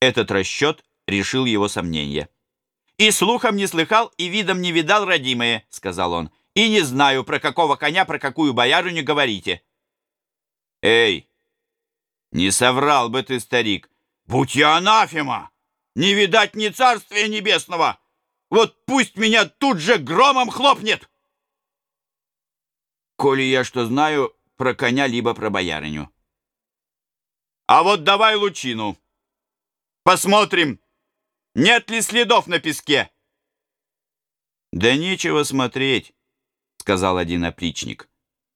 Этот расчет решил его сомнения. «И слухом не слыхал, и видом не видал, родимые», — сказал он. «И не знаю, про какого коня, про какую боярыню говорите». «Эй, не соврал бы ты, старик!» «Будь я анафема! Не видать ни царствия небесного! Вот пусть меня тут же громом хлопнет!» «Коли я что знаю про коня, либо про боярыню». «А вот давай лучину. Посмотрим, нет ли следов на песке?» «Да нечего смотреть», — сказал один опричник.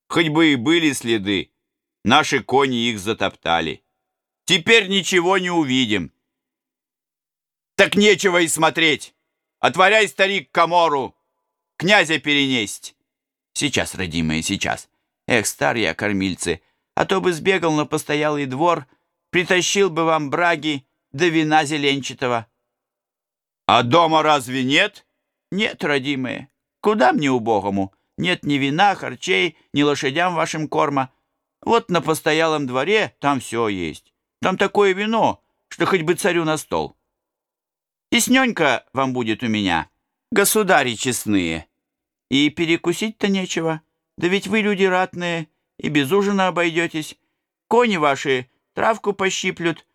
«Хоть бы и были следы, наши кони их затоптали». Теперь ничего не увидим. Так нечего и смотреть. Отворяй, старик, комору. Князя перенесть. Сейчас, родимые, сейчас. Эх, стар я, кормильцы, а то бы сбегал на постоялый двор, притащил бы вам браги да вина зеленчатого. А дома разве нет? Нет, родимые. Куда мне убогому? Нет ни вина, харчей, ни лошадям вашим корма. Вот на постоялом дворе там все есть. Там такое вино, что хоть бы царю на стол. Тесненько вам будет у меня, государи честные. И перекусить-то нечего. Да ведь вы люди ратные, и без ужина обойдетесь. Кони ваши травку пощиплют.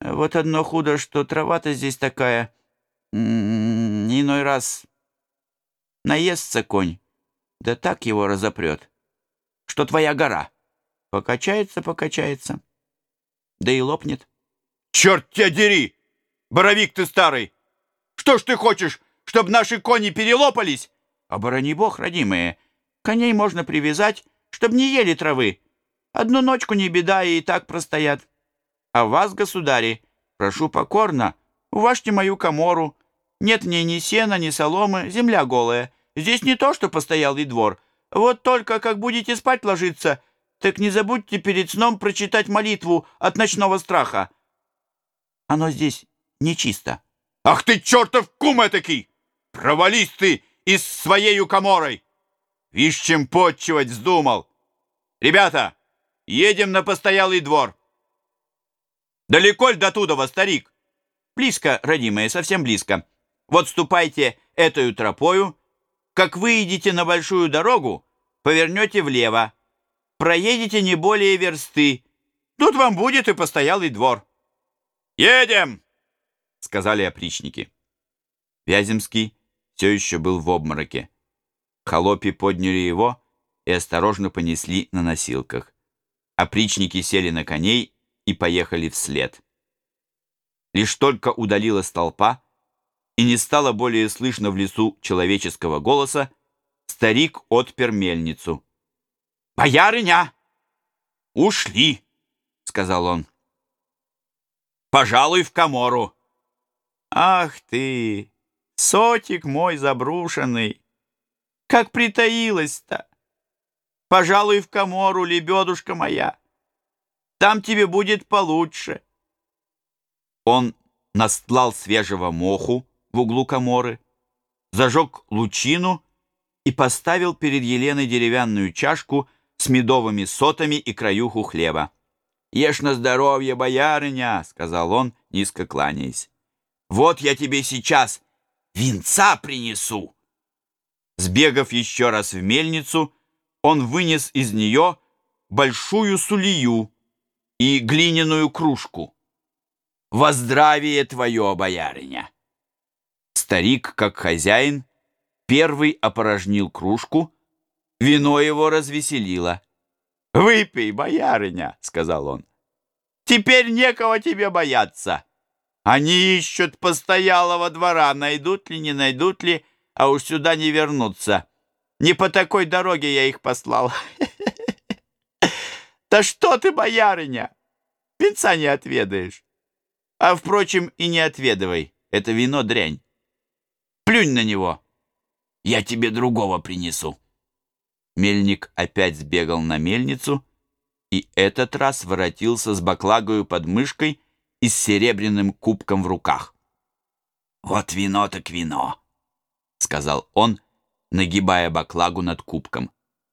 Вот одно худо, что трава-то здесь такая. М-м, иной раз наестся конь, да так его разопрет, что твоя гора покачается, покачается да и лопнет. «Черт тебя дери! Боровик ты старый! Что ж ты хочешь, чтобы наши кони перелопались?» «Оборони бог, родимые, коней можно привязать, чтобы не ели травы. Одну ночку не беда, и так простоят. А вас, государи, прошу покорно, уважьте мою комору. Нет мне ни сена, ни соломы, земля голая. Здесь не то, что постоялый двор. Вот только как будете спать ложиться — так не забудьте перед сном прочитать молитву от ночного страха. Оно здесь нечисто. Ах ты, чертов кум этакий! Провались ты и с своею коморой! Вишь, чем подчивать вздумал. Ребята, едем на постоялый двор. Далеко ль до туда, старик? Близко, родимые, совсем близко. Вот ступайте этою тропою. Как выйдете на большую дорогу, повернете влево проедете не более версты. Тут вам будет и постоялый двор. «Едем!» — сказали опричники. Вяземский все еще был в обмороке. Холопи подняли его и осторожно понесли на носилках. Опричники сели на коней и поехали вслед. Лишь только удалилась толпа, и не стало более слышно в лесу человеческого голоса, старик отпер мельницу. «Боярыня! Ушли!» — сказал он. «Пожалуй, в комору». «Ах ты, сотик мой забрушенный! Как притаилась-то! Пожалуй, в комору, лебедушка моя! Там тебе будет получше!» Он настлал свежего моху в углу коморы, зажег лучину и поставил перед Еленой деревянную чашку с медовыми сотами и краюху хлеба. «Ешь на здоровье, боярыня!» — сказал он, низко кланяясь. «Вот я тебе сейчас венца принесу!» Сбегав еще раз в мельницу, он вынес из нее большую сулию и глиняную кружку. «Во здравие твое, боярыня!» Старик, как хозяин, первый опорожнил кружку, Вино его развеселило. «Выпей, боярыня», — сказал он. «Теперь некого тебе бояться. Они ищут постоялого двора, найдут ли, не найдут ли, а уж сюда не вернутся. Не по такой дороге я их послал». «Да что ты, боярыня, венца не отведаешь. А, впрочем, и не отведывай, это вино дрянь. Плюнь на него, я тебе другого принесу». Мельник опять сбегал на мельницу и этот раз воротился с баклагою под мышкой и с серебряным кубком в руках. «Вот вино так вино», — сказал он, нагибая баклагу над кубком.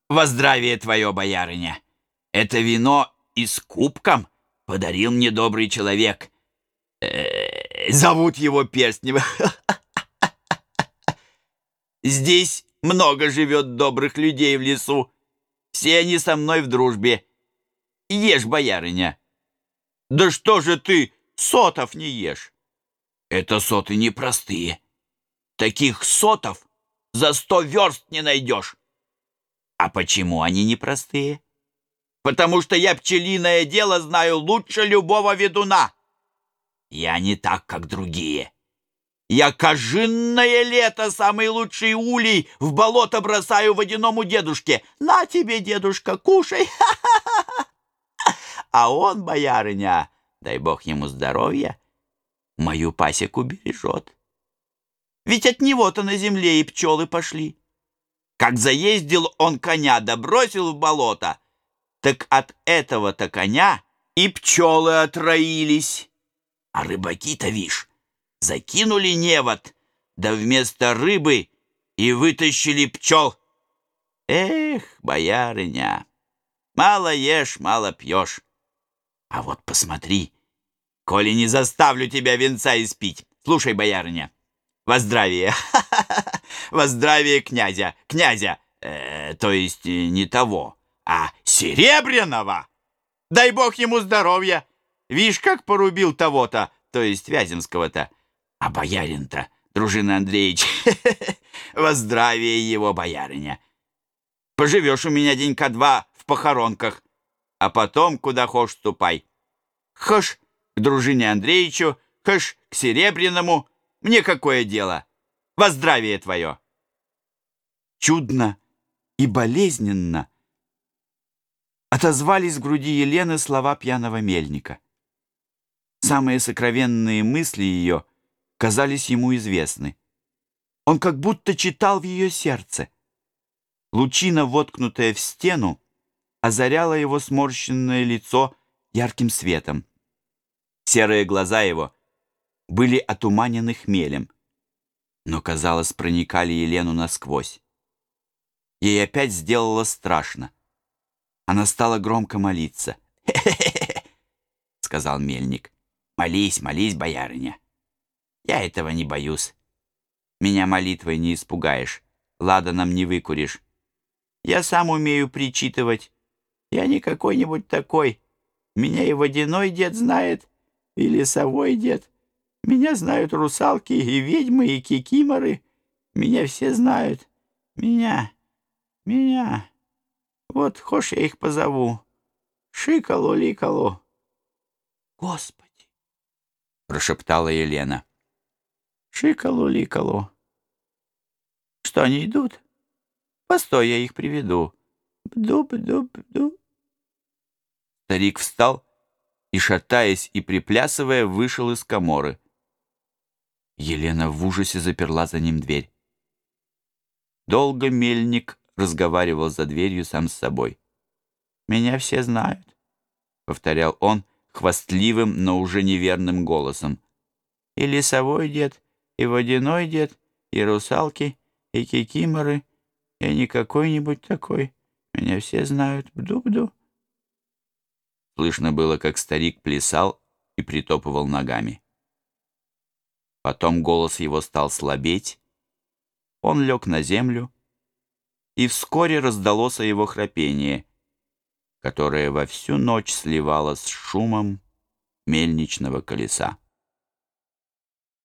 «Во здравие твое, боярыня! Это вино и с кубком подарил мне добрый человек. Э -э, Зовут его Перстнев. Здесь много живет добрых людей в лесу. Все они со мной в дружбе. Ешь, боярыня. Да что же ты сотов не ешь? Это соты непростые. Таких сотов за сто верст не найдешь. А почему они непростые? Потому что я пчелиное дело знаю лучше любого ведуна. Я не так, как другие. Я кожинное лето, самый лучший улей, в болото бросаю водяному дедушке. На тебе, дедушка, кушай. А он, боярыня, дай бог ему здоровья, мою пасеку бережет. Ведь от него-то на земле и пчелы пошли. Как заездил он коня да бросил в болото, так от этого-то коня и пчелы отроились. А рыбаки-то, вишь, закинули невод, да вместо рыбы и вытащили пчел. Эх, боярыня, мало ешь, мало пьешь. А вот посмотри, коли не заставлю тебя венца испить. Слушай, боярыня, во здравие, во здравие князя, князя, э, то есть э, не того, а серебряного. Дай бог ему здоровья. Вишь, как порубил того-то, то есть Вяземского-то. А боярин-то, дружина Андреевич, во его, боярыня. Поживешь у меня денька два в похоронках, а потом куда хошь ступай. Хошь к дружине Андреевичу, хошь к Серебряному. Мне какое дело? Во твое. Чудно и болезненно отозвались в груди Елены слова пьяного мельника. Самые сокровенные мысли ее казались ему известны. Он как будто читал в ее сердце. Лучина, воткнутая в стену, озаряла его сморщенное лицо ярким светом. Серые глаза его были отуманены хмелем, но, казалось, проникали Елену насквозь. Ей опять сделало страшно. Она стала громко молиться. «Хе-хе-хе!» — сказал мельник. Молись, молись, боярыня. Я этого не боюсь. Меня молитвой не испугаешь, ладаном не выкуришь. Я сам умею причитывать. Я не какой-нибудь такой. Меня и водяной дед знает, и лесовой дед. Меня знают русалки и ведьмы, и кикиморы. Меня все знают. Меня, меня. Вот, хошь я их позову. Шикало-ликало. Господи! прошептала Елена. Шикало-ликало. Что, они идут? Постой, я их приведу. Бду-бду-бду. Старик встал и, шатаясь и приплясывая, вышел из коморы. Елена в ужасе заперла за ним дверь. Долго мельник разговаривал за дверью сам с собой. «Меня все знают», — повторял он, хвастливым, но уже неверным голосом. «И лесовой дед, и водяной дед, и русалки, и кикиморы, и не какой-нибудь такой. Меня все знают. Бду-бду». Слышно было, как старик плясал и притопывал ногами. Потом голос его стал слабеть, он лег на землю, и вскоре раздалось его храпение — которое во всю ночь сливалось с шумом мельничного колеса.